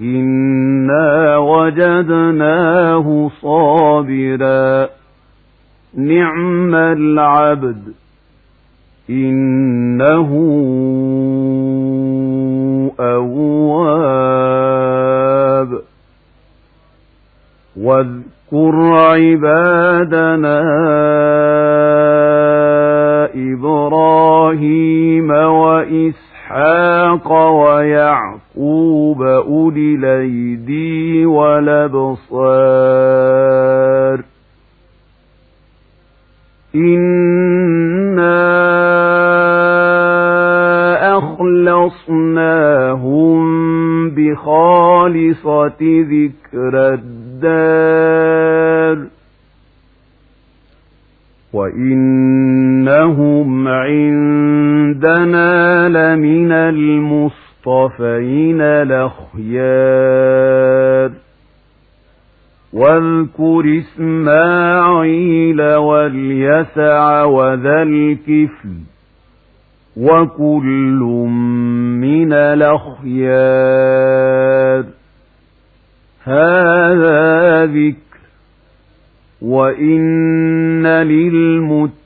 إنا وجدناه صابرا. نعم العبد. إنه أواب. واذكر عبادنا إبراهيم وإسحاق ويعقوب أولي الأيدي والأبصار إنا أخلصناهم بخالصة ذكر الدار وإنهم عندنا لمن المصطفين الأخيار واذكر إسماعيل واليسع وذا الكفل وكل من الأخيار هذا ذكر وإن للمتقين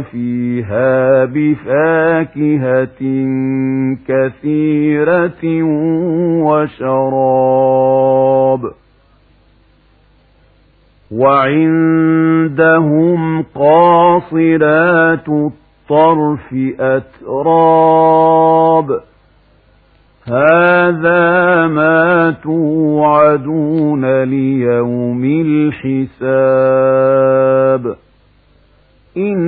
فيها بفاكهة كثيرة وشراب وعندهم قاصرات الطرف أتراب هذا ما توعدون ليوم الحساب إن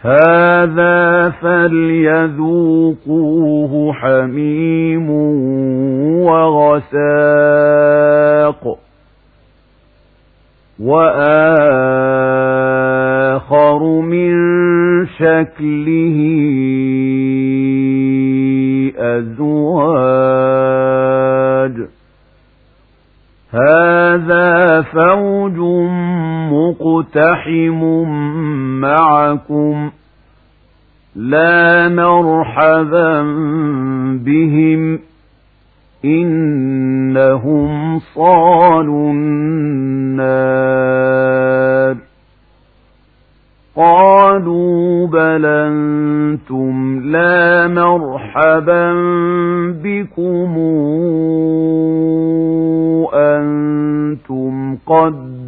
هذا فليذوقوه حميم وغساق. وآخر من شكله أزواج. هذا فوج مقتحم معكم لا مرحبا بهم إنهم صالوا النار قالوا بل أنتم لا مرحبا بكم أنتم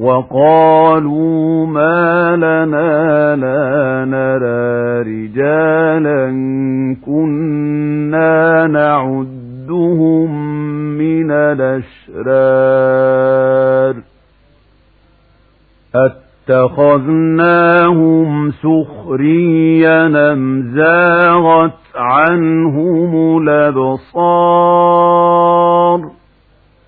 وقالوا ما لنا لا نرى رجالا كنا نعدهم من الأشرار أَتَّخَذْنَاهُمْ سُخْرِيًّا أَمْ زَاغَتْ عَنْهُمُ الْأَبْصَارُ